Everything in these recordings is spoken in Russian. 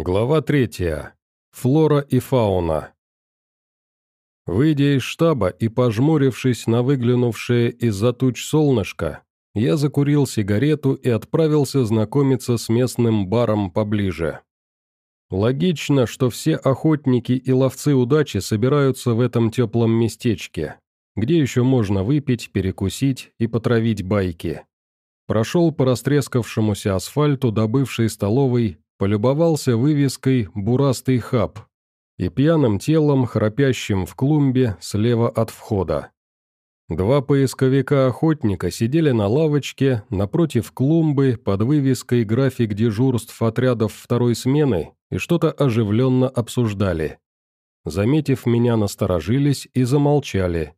Глава третья. Флора и фауна. Выйдя из штаба и пожмурившись на выглянувшее из-за туч солнышко, я закурил сигарету и отправился знакомиться с местным баром поближе. Логично, что все охотники и ловцы удачи собираются в этом теплом местечке, где еще можно выпить, перекусить и потравить байки. Прошел по растрескавшемуся асфальту до бывшей столовой полюбовался вывеской «Бурастый хаб» и пьяным телом, храпящим в клумбе слева от входа. Два поисковика-охотника сидели на лавочке напротив клумбы под вывеской «График дежурств отрядов второй смены» и что-то оживленно обсуждали. Заметив меня, насторожились и замолчали.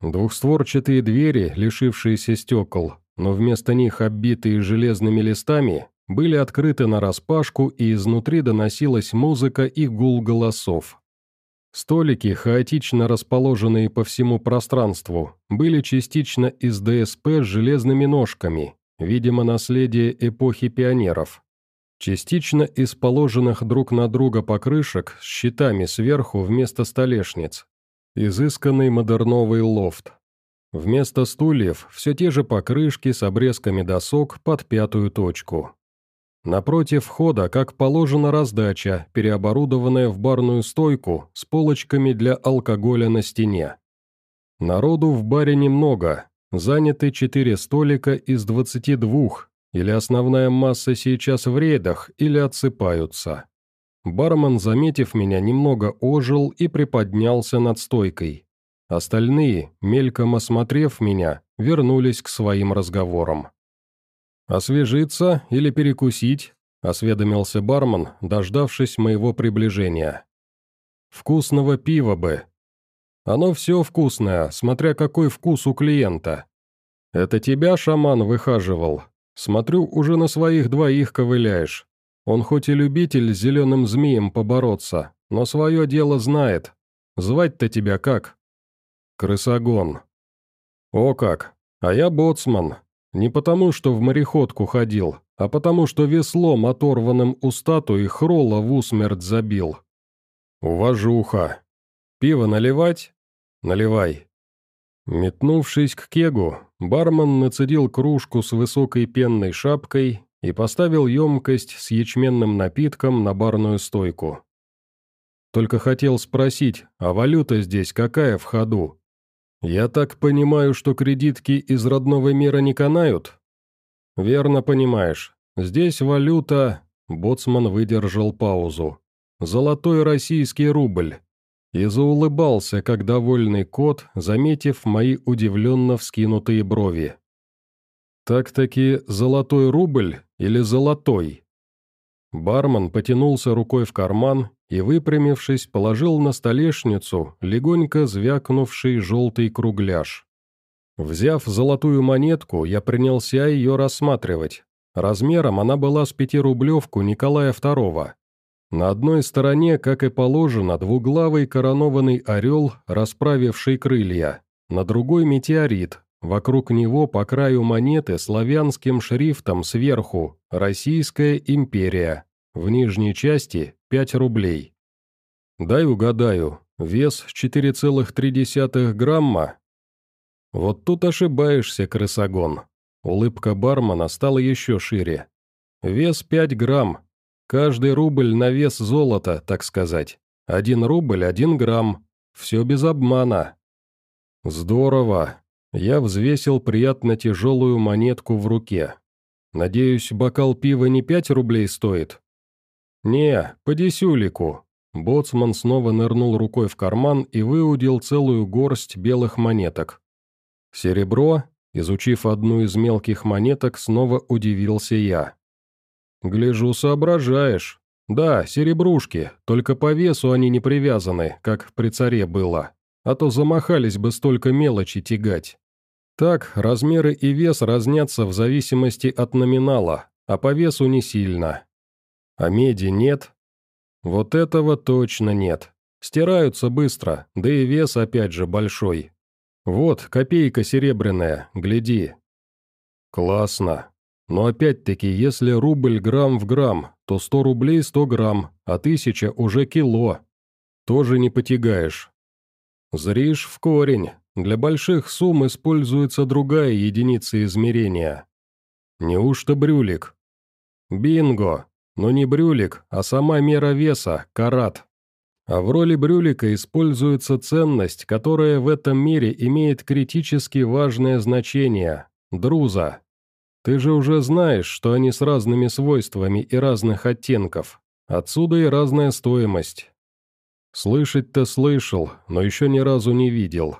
Двухстворчатые двери, лишившиеся стекол, но вместо них оббитые железными листами, были открыты нараспашку, и изнутри доносилась музыка и гул голосов. Столики, хаотично расположенные по всему пространству, были частично из ДСП с железными ножками, видимо, наследие эпохи пионеров. Частично из положенных друг на друга покрышек с щитами сверху вместо столешниц. Изысканный модерновый лофт. Вместо стульев все те же покрышки с обрезками досок под пятую точку. Напротив входа, как положено, раздача, переоборудованная в барную стойку с полочками для алкоголя на стене. Народу в баре немного, заняты четыре столика из двадцати двух, или основная масса сейчас в рейдах, или отсыпаются. Бармен, заметив меня, немного ожил и приподнялся над стойкой. Остальные, мельком осмотрев меня, вернулись к своим разговорам. «Освежиться или перекусить?» – осведомился бармен, дождавшись моего приближения. «Вкусного пива бы». «Оно все вкусное, смотря какой вкус у клиента». «Это тебя шаман выхаживал? Смотрю, уже на своих двоих ковыляешь. Он хоть и любитель с зеленым змеем побороться, но свое дело знает. Звать-то тебя как?» «Крысогон». «О как! А я боцман, не потому, что в мореходку ходил, а потому, что веслом, оторванным у статуи, хрола в усмерть забил. Уважуха. Пиво наливать? Наливай. Метнувшись к кегу, бармен нацедил кружку с высокой пенной шапкой и поставил емкость с ячменным напитком на барную стойку. Только хотел спросить, а валюта здесь какая в ходу? «Я так понимаю, что кредитки из родного мира не канают?» «Верно понимаешь. Здесь валюта...» Боцман выдержал паузу. «Золотой российский рубль». И заулыбался, как довольный кот, заметив мои удивленно вскинутые брови. «Так-таки золотой рубль или золотой?» Бармен потянулся рукой в карман и, выпрямившись, положил на столешницу легонько звякнувший желтый кругляш. Взяв золотую монетку, я принялся ее рассматривать. Размером она была с пятирублевку Николая II. На одной стороне, как и положено, двуглавый коронованный орел, расправивший крылья, на другой метеорит, вокруг него по краю монеты славянским шрифтом сверху «Российская империя», в нижней части 5 рублей. Дай угадаю, вес 4,3 грамма? Вот тут ошибаешься, крысогон. Улыбка бармена стала еще шире. Вес 5 грамм. Каждый рубль на вес золота, так сказать. Один рубль, один грамм. Все без обмана. Здорово. Я взвесил приятно тяжелую монетку в руке. Надеюсь, бокал пива не 5 рублей стоит? «Не, по десюлику». Боцман снова нырнул рукой в карман и выудил целую горсть белых монеток. «Серебро?» Изучив одну из мелких монеток, снова удивился я. «Гляжу, соображаешь. Да, серебрушки, только по весу они не привязаны, как при царе было, а то замахались бы столько мелочи тягать. Так, размеры и вес разнятся в зависимости от номинала, а по весу не сильно. А меди нет? Вот этого точно нет. Стираются быстро, да и вес опять же большой. Вот, копейка серебряная, гляди. Классно. Но опять-таки, если рубль грамм в грамм, то сто рублей сто грамм, а тысяча уже кило. Тоже не потягаешь. Зришь в корень. Для больших сумм используется другая единица измерения. Неужто брюлик? Бинго! Но не брюлик, а сама мера веса, карат. А в роли брюлика используется ценность, которая в этом мире имеет критически важное значение – друза. Ты же уже знаешь, что они с разными свойствами и разных оттенков. Отсюда и разная стоимость. Слышать-то слышал, но еще ни разу не видел.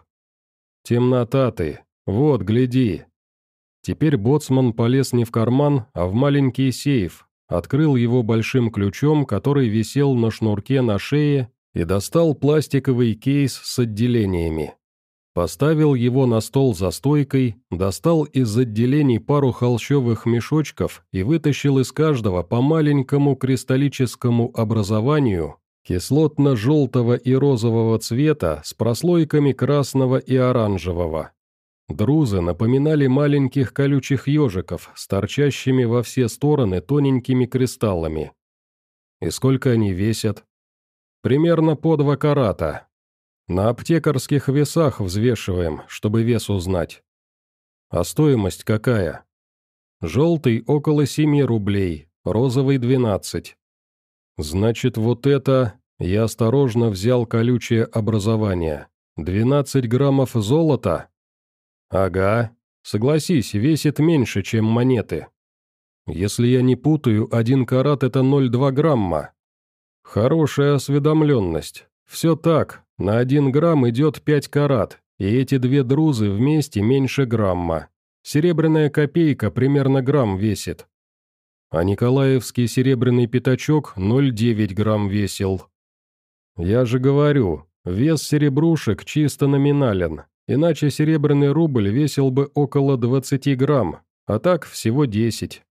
Темнота ты. Вот, гляди. Теперь боцман полез не в карман, а в маленький сейф, открыл его большим ключом, который висел на шнурке на шее и достал пластиковый кейс с отделениями. Поставил его на стол за стойкой, достал из отделений пару холщовых мешочков и вытащил из каждого по маленькому кристаллическому образованию кислотно-желтого и розового цвета с прослойками красного и оранжевого. Друзы напоминали маленьких колючих ежиков с торчащими во все стороны тоненькими кристаллами. И сколько они весят? Примерно по два карата. На аптекарских весах взвешиваем, чтобы вес узнать. А стоимость какая? Желтый около 7 рублей, розовый 12. Значит, вот это... Я осторожно взял колючее образование. 12 граммов золота? Ага. Согласись, весит меньше, чем монеты. Если я не путаю, один карат это 0,2 грамма. Хорошая осведомленность. Все так, на один грамм идет пять карат, и эти две друзы вместе меньше грамма. Серебряная копейка примерно грамм весит. А Николаевский серебряный пятачок 0,9 грамм весил. Я же говорю, вес серебрушек чисто номинален, иначе серебряный рубль весил бы около 20 грамм, а так всего 10.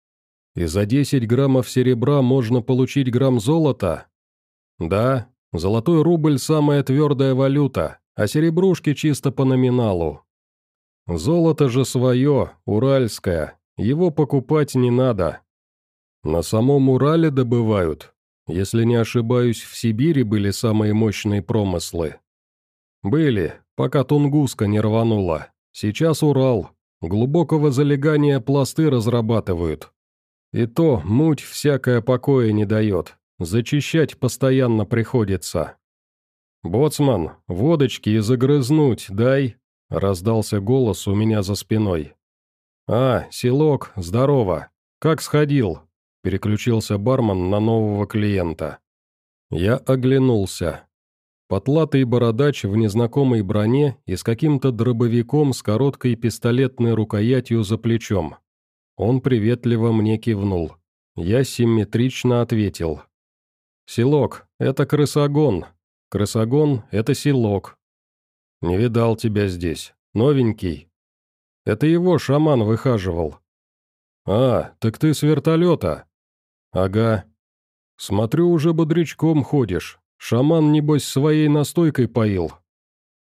И за 10 граммов серебра можно получить грамм золота? Да, золотой рубль – самая твердая валюта, а серебрушки чисто по номиналу. Золото же свое, уральское, его покупать не надо. На самом Урале добывают. Если не ошибаюсь, в Сибири были самые мощные промыслы. Были, пока Тунгуска не рванула. Сейчас Урал. Глубокого залегания пласты разрабатывают. И то муть всякое покоя не дает. Зачищать постоянно приходится. «Боцман, водочки и загрызнуть дай!» — раздался голос у меня за спиной. «А, селок, здорово. Как сходил?» — переключился бармен на нового клиента. Я оглянулся. Потлатый бородач в незнакомой броне и с каким-то дробовиком с короткой пистолетной рукоятью за плечом. Он приветливо мне кивнул. Я симметрично ответил. «Селок, это крысогон. Крысогон — это селок. Не видал тебя здесь. Новенький. Это его шаман выхаживал. А, так ты с вертолета? Ага. Смотрю, уже бодрячком ходишь. Шаман, небось, своей настойкой поил.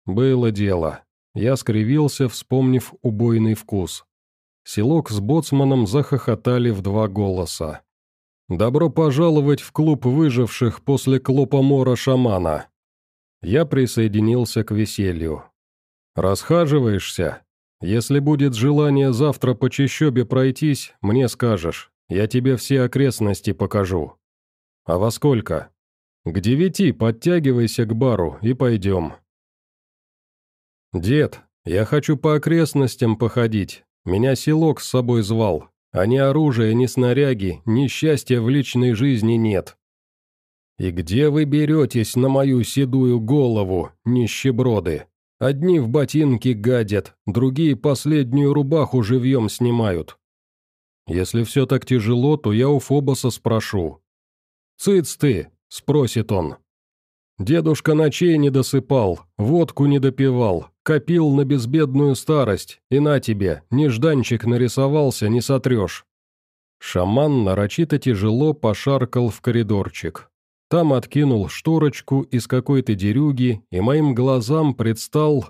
Было дело. Я скривился, вспомнив убойный вкус. Селок с боцманом захохотали в два голоса. «Добро пожаловать в клуб выживших после клопомора шамана!» Я присоединился к веселью. «Расхаживаешься? Если будет желание завтра по чащобе пройтись, мне скажешь, я тебе все окрестности покажу. А во сколько? К девяти подтягивайся к бару и пойдем». «Дед, я хочу по окрестностям походить, меня селок с собой звал, а ни оружия, ни снаряги, ни счастья в личной жизни нет. И где вы беретесь на мою седую голову, нищеброды? Одни в ботинки гадят, другие последнюю рубаху живьем снимают. Если все так тяжело, то я у Фобоса спрошу. «Цыц ты!» — спросит он. Дедушка ночей не досыпал, водку не допивал, копил на безбедную старость, и на тебе, нежданчик нарисовался, не сотрешь. Шаман нарочито тяжело пошаркал в коридорчик. Там откинул шторочку из какой-то дерюги, и моим глазам предстал...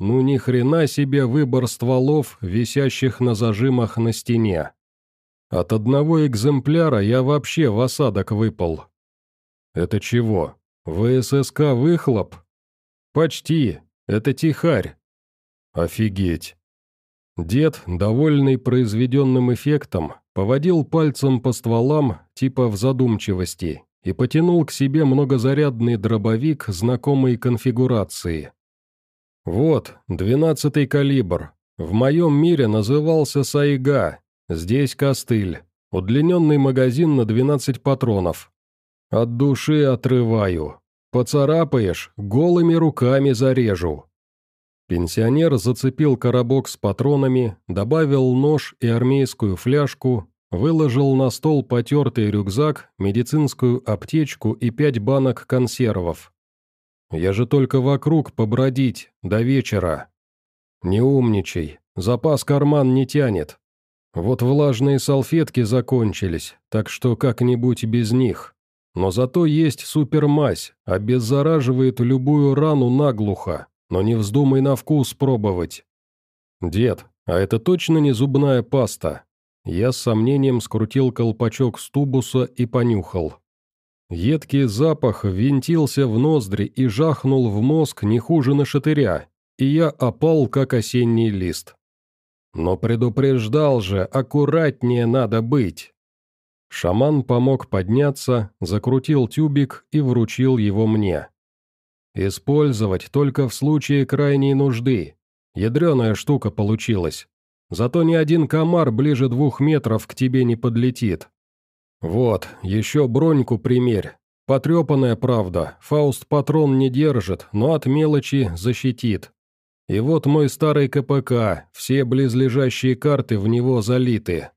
Ну ни хрена себе выбор стволов, висящих на зажимах на стене. От одного экземпляра я вообще в осадок выпал. Это чего? ВССК выхлоп? Почти. Это тихарь. Офигеть. Дед, довольный произведенным эффектом, поводил пальцем по стволам, типа в задумчивости, и потянул к себе многозарядный дробовик знакомой конфигурации. «Вот, двенадцатый калибр. В моем мире назывался Сайга. Здесь костыль. Удлиненный магазин на 12 патронов. От души отрываю. Поцарапаешь, голыми руками зарежу. Пенсионер зацепил коробок с патронами, добавил нож и армейскую фляжку, выложил на стол потертый рюкзак, медицинскую аптечку и пять банок консервов. «Я же только вокруг побродить, до вечера». «Не умничай, запас карман не тянет. Вот влажные салфетки закончились, так что как-нибудь без них. Но зато есть супермазь, обеззараживает любую рану наглухо, но не вздумай на вкус пробовать. Дед, а это точно не зубная паста? Я с сомнением скрутил колпачок с тубуса и понюхал. Едкий запах винтился в ноздри и жахнул в мозг не хуже на шатыря, и я опал, как осенний лист. Но предупреждал же, аккуратнее надо быть. Шаман помог подняться, закрутил тюбик и вручил его мне. Использовать только в случае крайней нужды. Ядреная штука получилась. Зато ни один комар ближе двух метров к тебе не подлетит. Вот, еще броньку примерь. Потрепанная правда, Фауст патрон не держит, но от мелочи защитит. И вот мой старый КПК, все близлежащие карты в него залиты.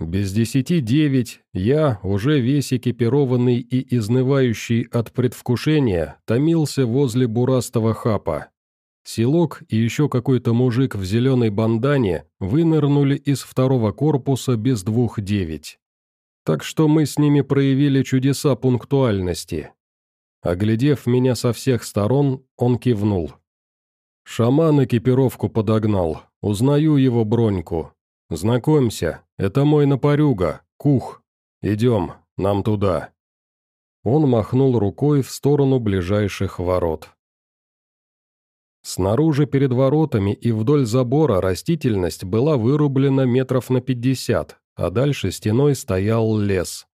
Без десяти девять я, уже весь экипированный и изнывающий от предвкушения, томился возле бурастого хапа. Селок и еще какой-то мужик в зеленой бандане вынырнули из второго корпуса без двух девять. Так что мы с ними проявили чудеса пунктуальности. Оглядев меня со всех сторон, он кивнул. Шаман экипировку подогнал, узнаю его броньку, «Знакомься, это мой напорюга, Кух. Идем, нам туда». Он махнул рукой в сторону ближайших ворот. Снаружи перед воротами и вдоль забора растительность была вырублена метров на пятьдесят, а дальше стеной стоял лес.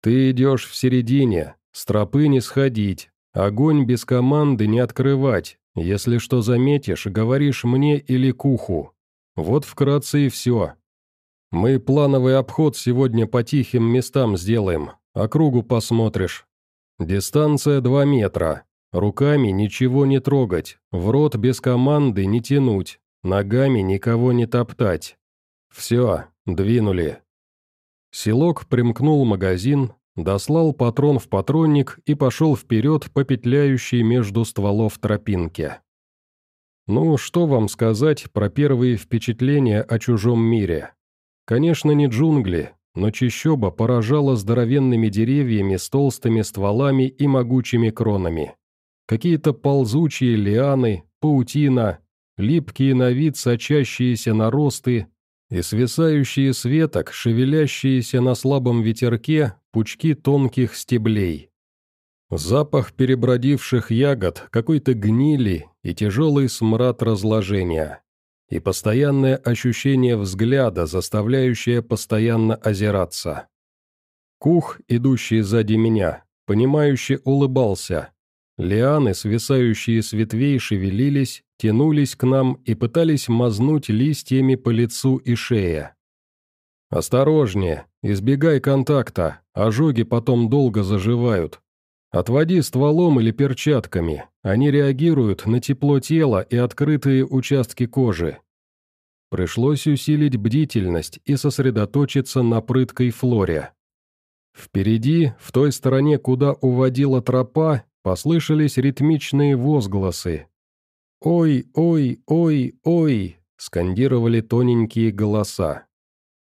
«Ты идешь в середине, с тропы не сходить, огонь без команды не открывать, если что заметишь, говоришь мне или Куху, вот вкратце и все. Мы плановый обход сегодня по тихим местам сделаем, округу посмотришь. Дистанция 2 метра. Руками ничего не трогать, в рот без команды не тянуть, ногами никого не топтать. Все, двинули. Селок примкнул магазин, дослал патрон в патронник и пошел вперед по петляющей между стволов тропинке. Ну, что вам сказать про первые впечатления о чужом мире? Конечно, не джунгли, но чищоба поражала здоровенными деревьями с толстыми стволами и могучими кронами. Какие-то ползучие лианы, паутина, липкие на вид сочащиеся наросты и свисающие с веток, шевелящиеся на слабом ветерке, пучки тонких стеблей. Запах перебродивших ягод, какой-то гнили и тяжелый смрад разложения. И постоянное ощущение взгляда, заставляющее постоянно озираться. Кух, идущий сзади меня, понимающе улыбался. Лианы, свисающие с ветвей, шевелились, тянулись к нам и пытались мазнуть листьями по лицу и шее. «Осторожнее, избегай контакта, ожоги потом долго заживают», Отводи стволом или перчатками, они реагируют на тепло тела и открытые участки кожи. Пришлось усилить бдительность и сосредоточиться на прыткой флоре. Впереди, в той стороне, куда уводила тропа, послышались ритмичные возгласы. «Ой, ой, ой, ой!» — скандировали тоненькие голоса.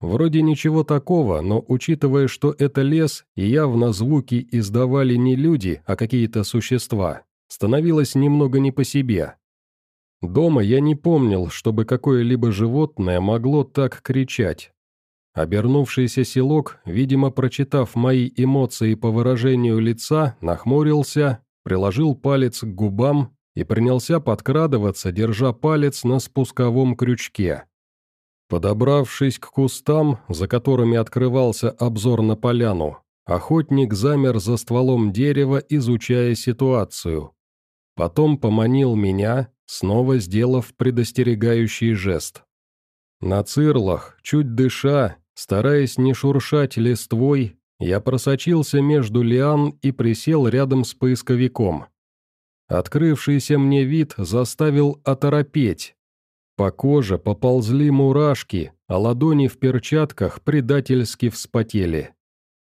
Вроде ничего такого, но учитывая, что это лес, и явно звуки издавали не люди, а какие-то существа, становилось немного не по себе. Дома я не помнил, чтобы какое-либо животное могло так кричать. Обернувшийся селок, видимо, прочитав мои эмоции по выражению лица, нахмурился, приложил палец к губам и принялся подкрадываться, держа палец на спусковом крючке. Подобравшись к кустам, за которыми открывался обзор на поляну, охотник замер за стволом дерева, изучая ситуацию. Потом поманил меня, снова сделав предостерегающий жест. На цирлах, чуть дыша, Стараясь не шуршать листвой, я просочился между лиан и присел рядом с поисковиком. Открывшийся мне вид заставил оторопеть. По коже поползли мурашки, а ладони в перчатках предательски вспотели.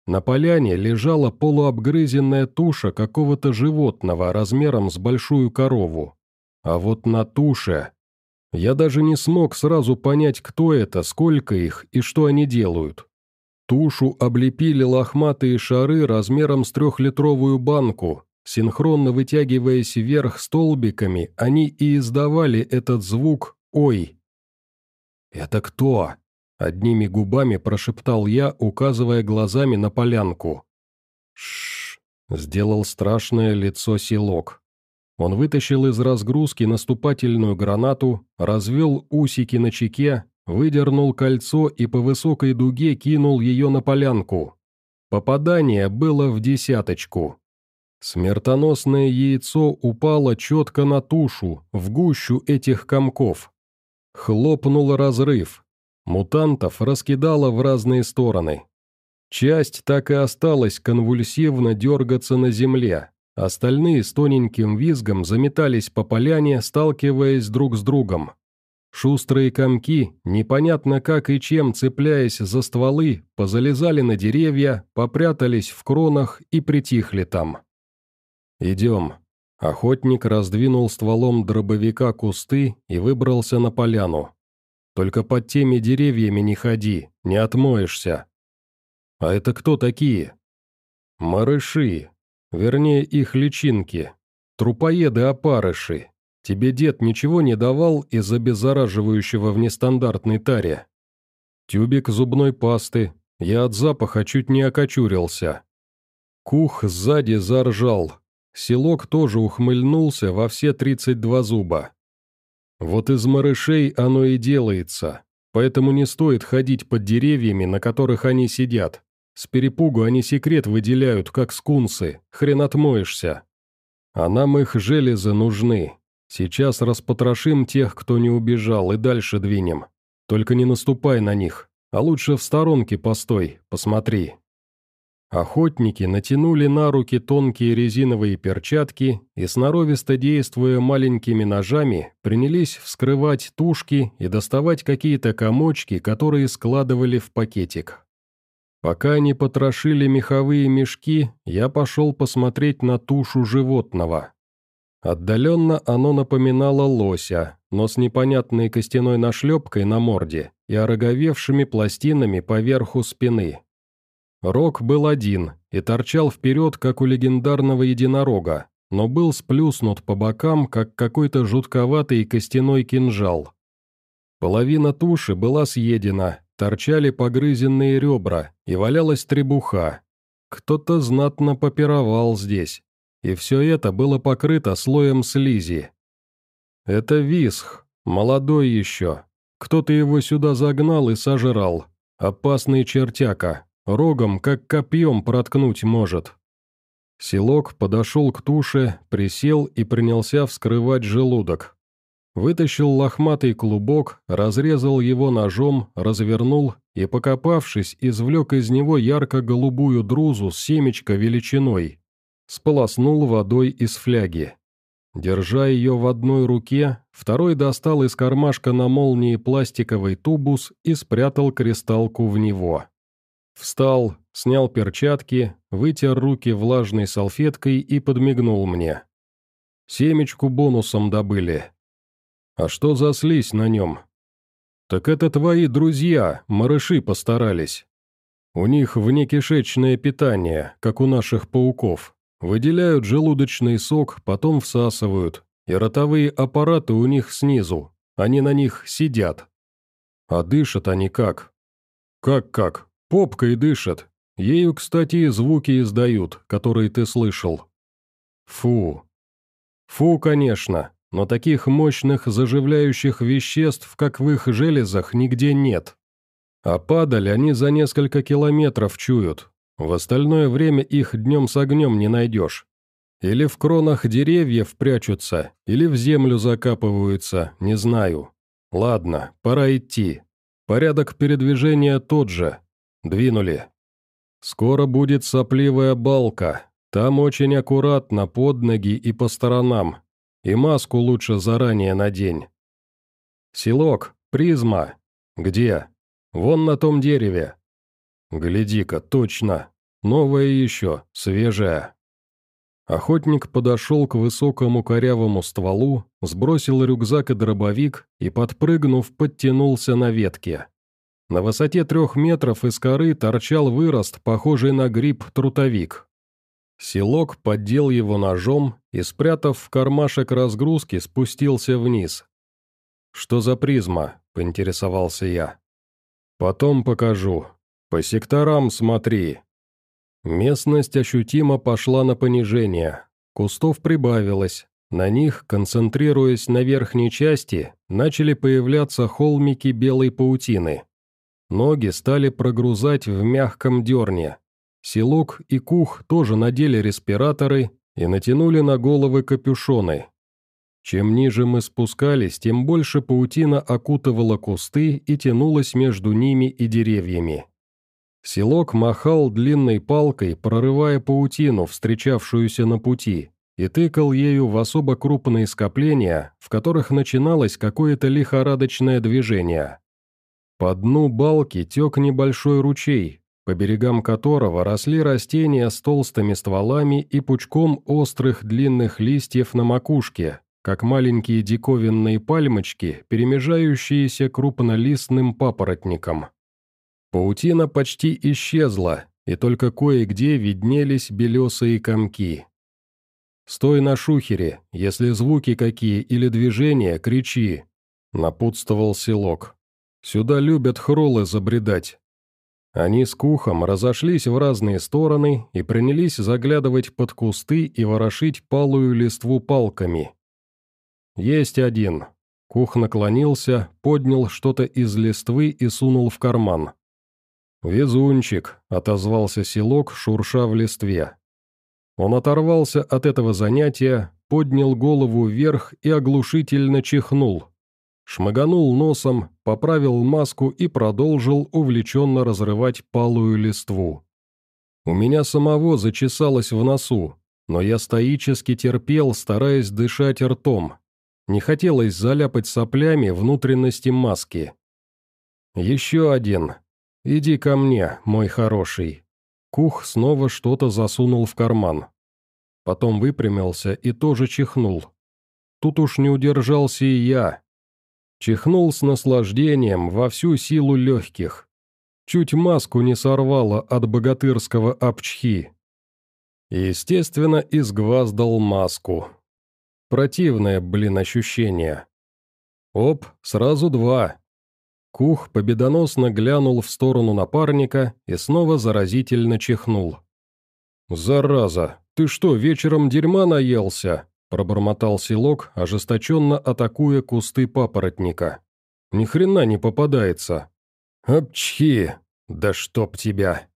На поляне лежала полуобгрызенная туша какого-то животного размером с большую корову. А вот на туше я даже не смог сразу понять, кто это, сколько их и что они делают. Тушу облепили лохматые шары размером с трехлитровую банку. Синхронно вытягиваясь вверх столбиками, они и издавали этот звук «Ой». «Это кто?» — одними губами прошептал я, указывая глазами на полянку. «Шш!» — сделал страшное лицо селок. Он вытащил из разгрузки наступательную гранату, развел усики на чеке, выдернул кольцо и по высокой дуге кинул ее на полянку. Попадание было в десяточку. Смертоносное яйцо упало четко на тушу, в гущу этих комков. Хлопнул разрыв. Мутантов раскидало в разные стороны. Часть так и осталась конвульсивно дергаться на земле, Остальные с тоненьким визгом заметались по поляне, сталкиваясь друг с другом. Шустрые комки, непонятно как и чем цепляясь за стволы, позалезали на деревья, попрятались в кронах и притихли там. «Идем». Охотник раздвинул стволом дробовика кусты и выбрался на поляну. «Только под теми деревьями не ходи, не отмоешься». «А это кто такие?» «Марыши, Вернее, их личинки. Трупоеды-опарыши. Тебе дед ничего не давал из-за беззараживающего в нестандартной таре? Тюбик зубной пасты. Я от запаха чуть не окочурился. Кух сзади заржал. Селок тоже ухмыльнулся во все тридцать два зуба. Вот из марышей оно и делается, поэтому не стоит ходить под деревьями, на которых они сидят. С перепугу они секрет выделяют, как скунсы, хрен отмоешься. А нам их железы нужны. Сейчас распотрошим тех, кто не убежал, и дальше двинем. Только не наступай на них, а лучше в сторонке постой, посмотри». Охотники натянули на руки тонкие резиновые перчатки и, сноровисто действуя маленькими ножами, принялись вскрывать тушки и доставать какие-то комочки, которые складывали в пакетик. Пока они потрошили меховые мешки, я пошел посмотреть на тушу животного. Отдаленно оно напоминало лося, но с непонятной костяной нашлепкой на морде и ороговевшими пластинами поверху спины. Рог был один и торчал вперед, как у легендарного единорога, но был сплюснут по бокам, как какой-то жутковатый костяной кинжал. Половина туши была съедена, торчали погрызенные ребра и валялась требуха. Кто-то знатно попировал здесь, и все это было покрыто слоем слизи. Это висх, молодой еще. Кто-то его сюда загнал и сожрал. Опасный чертяка, рогом как копьем проткнуть может. Селок подошел к туше, присел и принялся вскрывать желудок. Вытащил лохматый клубок, разрезал его ножом, развернул и, покопавшись, извлек из него ярко-голубую друзу с семечко величиной. Сполоснул водой из фляги. Держа ее в одной руке, второй достал из кармашка на молнии пластиковый тубус и спрятал кристалку в него. Встал, снял перчатки, вытер руки влажной салфеткой и подмигнул мне. Семечку бонусом добыли. «А что за слизь на нем?» «Так это твои друзья, марыши постарались. У них внекишечное питание, как у наших пауков. Выделяют желудочный сок, потом всасывают, и ротовые аппараты у них снизу, они на них сидят. А дышат они как? «Как-как? Попкой дышат. Ею, кстати, и звуки издают, которые ты слышал». «Фу». «Фу, конечно, но таких мощных заживляющих веществ, как в их железах, нигде нет. А падаль они за несколько километров чуют. В остальное время их днем с огнем не найдешь. Или в кронах деревьев прячутся, или в землю закапываются, не знаю. Ладно, пора идти. Порядок передвижения тот же. Двинули. Скоро будет сопливая балка. Там очень аккуратно, под ноги и по сторонам. И маску лучше заранее надень. Селок, призма. Где? Вон на том дереве. Гляди-ка, точно. Новая еще, свежая. Охотник подошел к высокому корявому стволу, сбросил рюкзак и дробовик и, подпрыгнув, подтянулся на ветке. На высоте трех метров из коры торчал вырост, похожий на гриб-трутовик. Селок поддел его ножом и, спрятав в кармашек разгрузки, спустился вниз. «Что за призма?» – поинтересовался я. «Потом покажу. По секторам смотри». Местность ощутимо пошла на понижение. Кустов прибавилось. На них, концентрируясь на верхней части, начали появляться холмики белой паутины. Ноги стали прогрузать в мягком дерне. Селок и Кух тоже надели респираторы и натянули на головы капюшоны, чем ниже мы спускались, тем больше паутина окутывала кусты и тянулась между ними и деревьями. Селок махал длинной палкой, прорывая паутину, встречавшуюся на пути, и тыкал ею в особо крупные скопления, в которых начиналось какое-то лихорадочное движение. По дну балки тек небольшой ручей, по берегам которого росли растения с толстыми стволами и пучком острых длинных листьев на макушке, как маленькие диковинные пальмочки, перемежающиеся крупнолистным папоротником. Паутина почти исчезла, и только кое-где виднелись белесые комки. «Стой на шухере, если звуки какие или движения, кричи», — напутствовал селок. «Сюда любят хролы забредать». Они с Кухом разошлись в разные стороны и принялись заглядывать под кусты и ворошить палую листву палками. «Есть один». Кух наклонился, поднял что-то из листвы и сунул в карман. «Везунчик», — отозвался селок, шурша в листве. Он оторвался от этого занятия, поднял голову вверх и оглушительно чихнул. Шмаганул носом, поправил маску и продолжил увлеченно разрывать палую листву. У меня самого зачесалось в носу, но я стоически терпел, стараясь дышать ртом. Не хотелось заляпать соплями внутренности маски. «Еще один. Иди ко мне, мой хороший». Кух снова что-то засунул в карман. Потом выпрямился и тоже чихнул. Тут уж не удержался и я. Чихнул с наслаждением во всю силу легких. Чуть маску не сорвало от богатырского обчхи. Естественно, изгваздал маску. Противное, блин, ощущение. Оп, сразу два. Кух победоносно глянул в сторону напарника и снова заразительно чихнул. «Зараза, ты что, вечером дерьма наелся?» – пробормотал селок, ожесточенно атакуя кусты папоротника. «Ни хрена не попадается». «Обчхи! Да чтоб тебя!»